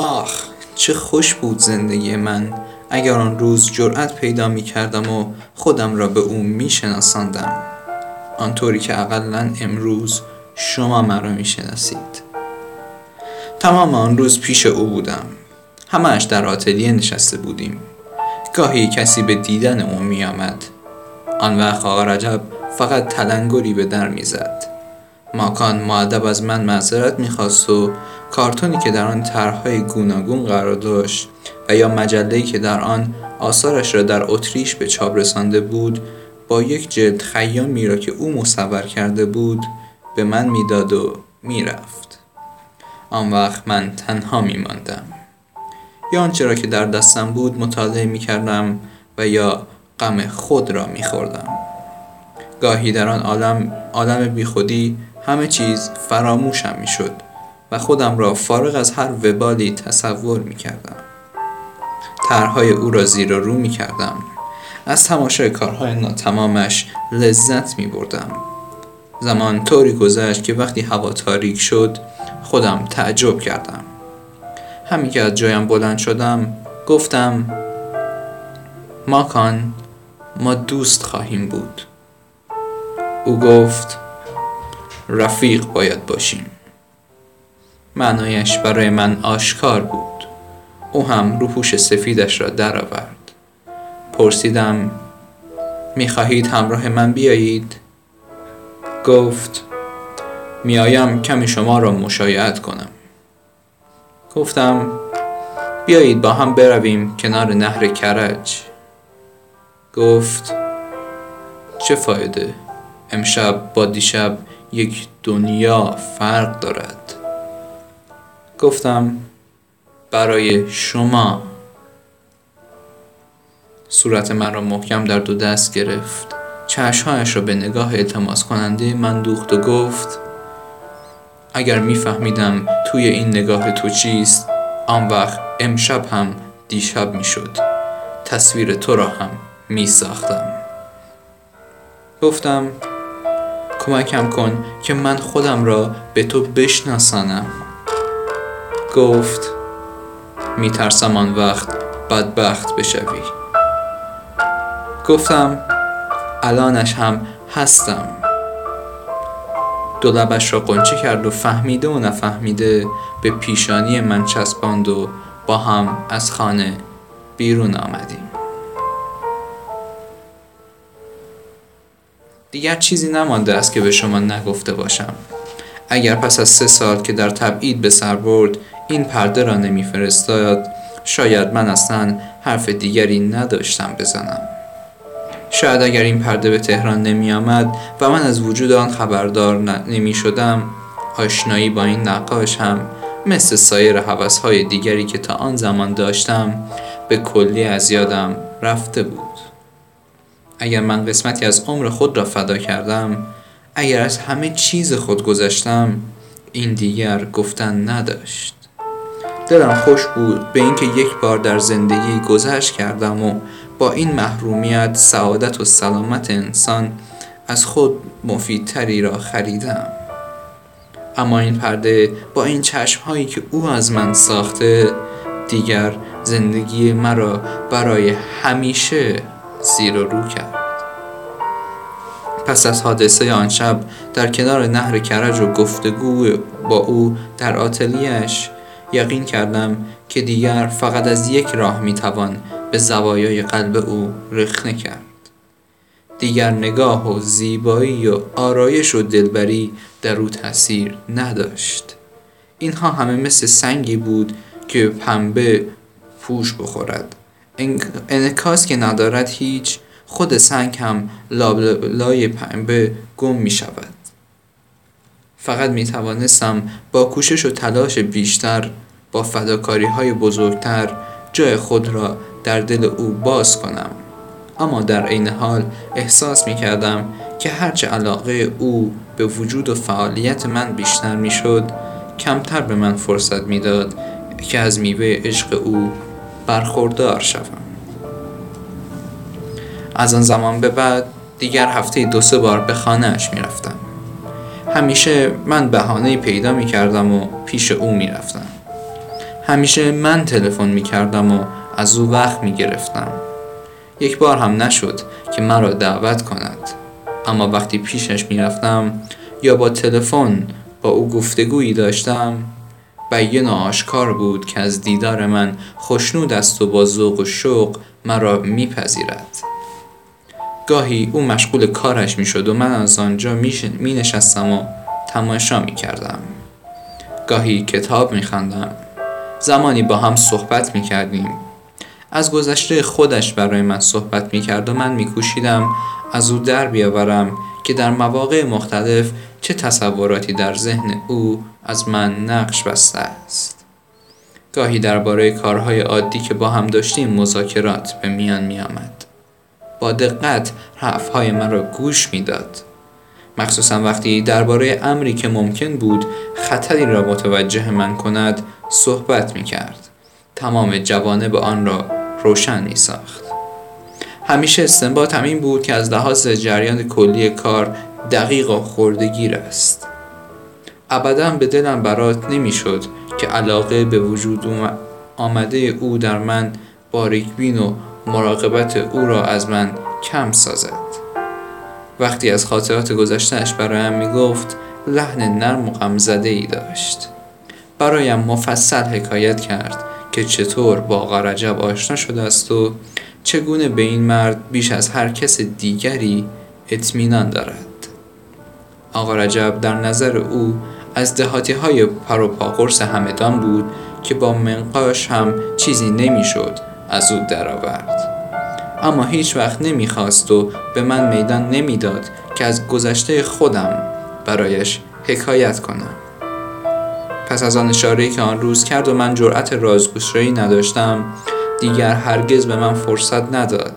آخ چه خوش بود زندگی من. اگر آن روز جرأت پیدا می کردم و خودم را به او می شناساندم. آنطوری که اقلا امروز شما مرا می شناسید. تمام آن روز پیش او بودم. همهش در آتلیه نشسته بودیم. گاهی کسی به دیدن او می آمد. آن وقت آقا رجب فقط تلنگری به در می‌زد ماکان معدب از من معذرت می‌خواست و کارتونی که در آن طرحهای گوناگون قرار داشت و یا مجله‌ای که در آن آثارش را در اتریش به چاپ رسانده بود با یک جلد خیامی را که او مصور کرده بود به من می‌داد و می‌رفت. آن وقت من تنها میماندم. یا آنچه را که در دستم بود مطالعه می‌کردم و یا غم خود را میخوردم. گاهی در آن عالم عالم بیخودی همه چیز فراموشم می‌شد. و خودم را فارغ از هر وبالی تصور می‌کردم. طرحهای او را زیر و رو می‌کردم. از تماشای کارهای ناتمامش لذت می بردم. زمان طوری گذشت که وقتی هوا تاریک شد خودم تعجب کردم. همین که از جایم بلند شدم گفتم ماکان ما دوست خواهیم بود. او گفت رفیق باید باشیم. معنایش برای من آشکار بود. او هم روپوش سفیدش را درآورد. پرسیدم می‌خواهید همراه من بیایید؟ گفت میآیم کمی شما را مشایعت کنم. گفتم بیایید با هم برویم کنار نهر کرج. گفت چه فایده؟ امشب با دیشب یک دنیا فرق دارد. گفتم برای شما صورت من را محکم در دو دست گرفت. چشمهایش را به نگاه التماس کننده من دوخت و گفت اگر میفهمیدم توی این نگاه تو چیست آن وقت امشب هم دیشب می‌شد. تصویر تو را هم می ساختم گفتم کمکم کن که من خودم را به تو بشناسانم. گفت میترسم آن وقت بدبخت بشوی. گفتم الانش هم هستم. دو لبش را قنچه کرد و فهمیده و نفهمیده به پیشانی من چسباند و با هم از خانه بیرون آمدیم. دیگر چیزی نمانده است که به شما نگفته باشم. اگر پس از سه سال که در تبعید به سر برد این پرده را نمیفرستاد. شاید من اصلا حرف دیگری نداشتم بزنم. شاید اگر این پرده به تهران نمی آمد و من از وجود آن خبردار نمی شدم آشنایی با این نقاش هم مثل سایر های دیگری که تا آن زمان داشتم به کلی از یادم رفته بود. اگر من قسمتی از عمر خود را فدا کردم اگر از همه چیز خود گذشتم این دیگر گفتن نداشت. دلم خوش بود به اینکه یک بار در زندگی گذشت کردم و با این محرومیت سعادت و سلامت انسان از خود مفیدتری را خریدم. اما این پرده با این چشم هایی که او از من ساخته دیگر زندگی مرا برای همیشه زیر و رو کرد. پس از حادثه آن شب در کنار نهر کرج و گفتگو با او در آتلیش یقین کردم که دیگر فقط از یک راه می‌توان به زوایای قلب او رخنه کرد. دیگر نگاه و زیبایی و آرایش و دلبری در او تاثیر نداشت. اینها همه مثل سنگی بود که پنبه پوش بخورد. انکاس که ندارد هیچ خود سنگ هم لای پنبه گم می شود فقط می توانستم با کوشش و تلاش بیشتر با فداکاری های بزرگتر جای خود را در دل او باز کنم اما در عین حال احساس می کردم که هرچه علاقه او به وجود و فعالیت من بیشتر می شد کمتر به من فرصت می‌داد که از میوه عشق او برخوردار شوم از آن زمان به بعد دیگر هفته دو سه بار به خانهاش می رفتم. همیشه من بهانه پیدا می کردم و پیش او می رفتم. همیشه من تلفن می کردم و از او وقت می گرفتم یک بار هم نشد که مرا دعوت کند. اما وقتی پیشش می رفتم یا با تلفن با او گفتگویی داشتم بیان آشکار بود که از دیدار من خوشنود است و با ذوق و شوق مرا میپذیرد. گاهی او مشغول کارش می‌شد و من از آنجا می نشستم و تماشا می کردم گاهی کتاب می خندم. زمانی با هم صحبت می کردیم از گذشته خودش برای من صحبت می کرد و من می کوشیدم از او در بیاورم که در مواقع مختلف چه تصوراتی در ذهن او از من نقش بسته است گاهی درباره کارهای عادی که با هم داشتیم مذاکرات به میان می آمد. با دقت حرفهای را گوش می‌داد. مخصوصا وقتی درباره امری که ممکن بود خطری را متوجه من کند صحبت می کرد. تمام جوانب آن را روشن می ساخت. همیشه استنباط این بود که از لحاظ جریان کلی کار دقیق و خوردگیر است. ابدا به دلم برات نمی‌شد که علاقه به وجود آمده او در من باریکبین و مراقبت او را از من کم سازد وقتی از خاطرات گذشتهش برایم می گفت لحن نرم و ای داشت برایم مفصل حکایت کرد که چطور با آقا رجب آشنا شده است و چگونه به این مرد بیش از هر کس دیگری اطمینان دارد. آقا رجب در نظر او از دهاتی های پروپاقرس همدان بود که با منقاش هم چیزی نمی‌شد از او درآورد. اما هیچ وقت نمی‌خواست و به من میدان نمی‌داد که از گذشته خودم برایش حکایت کنم. پس از آن اشاره که آن روز کرد و من جرأت رازگوشایی نداشتم دیگر هرگز به من فرصت نداد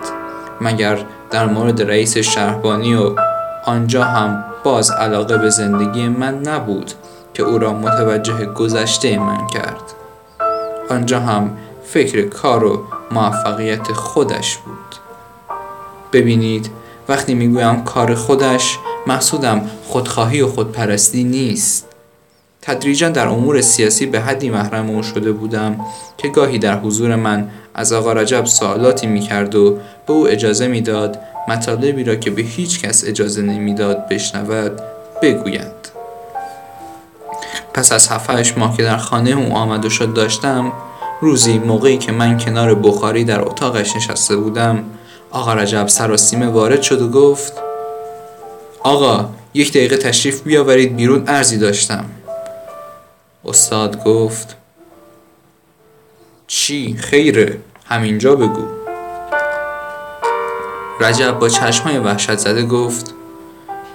مگر در مورد رئیس شهربانی و آنجا هم باز علاقه به زندگی من نبود که او را متوجه گذشته من کرد. آنجا هم فکر کار و موفقیت خودش بود. ببینید وقتی می‌گویم کار خودش مقصودم خودخواهی و خودپرستی نیست. تدریجا در امور سیاسی به حدی محرم او شده بودم که گاهی در حضور من از آقا رجب سوالاتی می‌کرد و به او اجازه می‌داد مطالبی را که به هیچ کس اجازه نمی‌داد بشنود بگوید. پس از هفتهش ماه که در خانه او آمد و شد داشتم روزی موقعی که من کنار بخاری در اتاقش نشسته بودم آقا رجب سراسیمه وارد شد و گفت آقا یک دقیقه تشریف بیاورید بیرون ارزی داشتم. استاد گفت چی؟ خیره همینجا بگو. رجب با چشمای وحشت زده گفت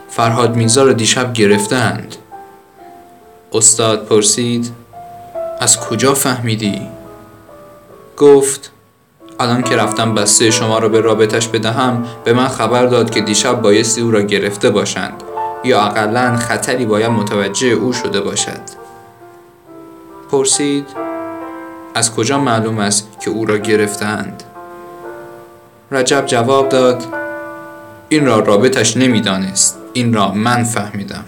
فرهاد میزا رو دیشب گرفتند. استاد پرسید از کجا فهمیدی؟ گفت الان که رفتم بسته شما را به رابطش بدهم به من خبر داد که دیشب بایستی او را گرفته باشند یا اقلا خطری باید متوجه او شده باشد. پرسید از کجا معلوم است که او را گرفتند رجب جواب داد این را رابطش نمی‌دانست این را من فهمیدم.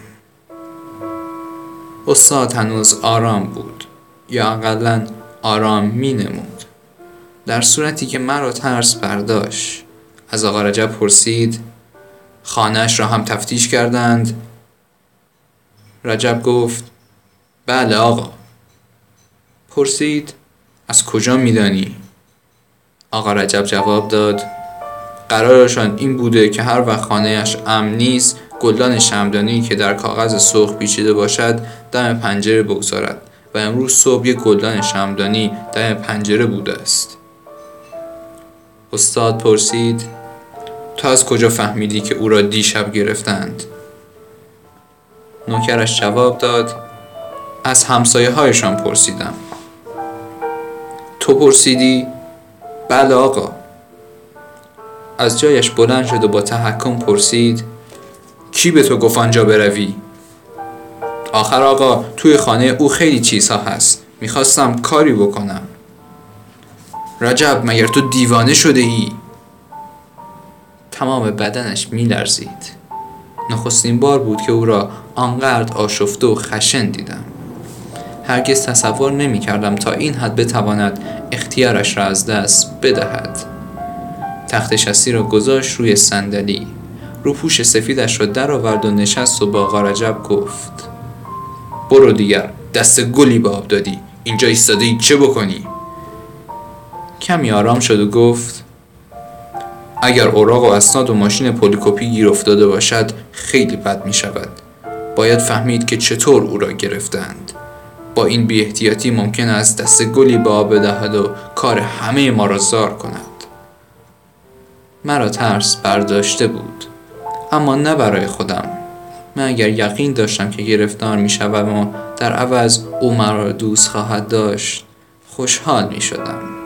استاد هنوز آرام بود یا اقلا آرام می نمود در صورتی که مرا ترس برداشت از آقا رجب پرسید خانهش را هم تفتیش کردند؟ رجب گفت بله آقا. پرسید از کجا میدانی؟ آقا رجب جواب داد قرارشان این بوده که هر وقت خانهش امن نیست گلدان شمدانی که در کاغذ سرخ پیچیده باشد دم پنجره بگذارد و امروز صبح یک گلدان شمدانی دم پنجره بوده است. استاد پرسید تو از کجا فهمیدی که او را دیشب گرفتند؟ نوکرش جواب داد از همسایه هایشان پرسیدم. تو پرسیدی؟ بله آقا از جایش بلند شد و با تحکم پرسید کی به تو گفت آنجا بروی؟ آخر آقا توی خانه او خیلی چیزها هست می‌خواستم کاری بکنم رجب مگر تو دیوانه شده ای؟ تمام بدنش میلرزید نخستین بار بود که او را آنقدر آشفته و خشن دیدم هرگز تصور نمی کردم تا این حد بتواند اختیارش را از دست بدهد. تخت شستی را گذاشت روی صندلی. روپوش سفیدش را درآورد و نشست و با غارجب گفت برو دیگر دست گلی به آب دادی. اینجا ایستاده ای چه بکنی؟ کمی آرام شد و گفت اگر اوراق و اسناد و ماشین پلیکوپی گیر افتاده باشد خیلی بد می شود باید فهمید که چطور او را گرفتند. با این بی احتیاطی ممکن است دست گلی به آب بدهد و کار همه ما را زار کند. مرا ترس برداشته بود اما نه برای خودم. من اگر یقین داشتم که گرفتار می شوم و در عوض او مرا دوست خواهد داشت خوشحال می شدم.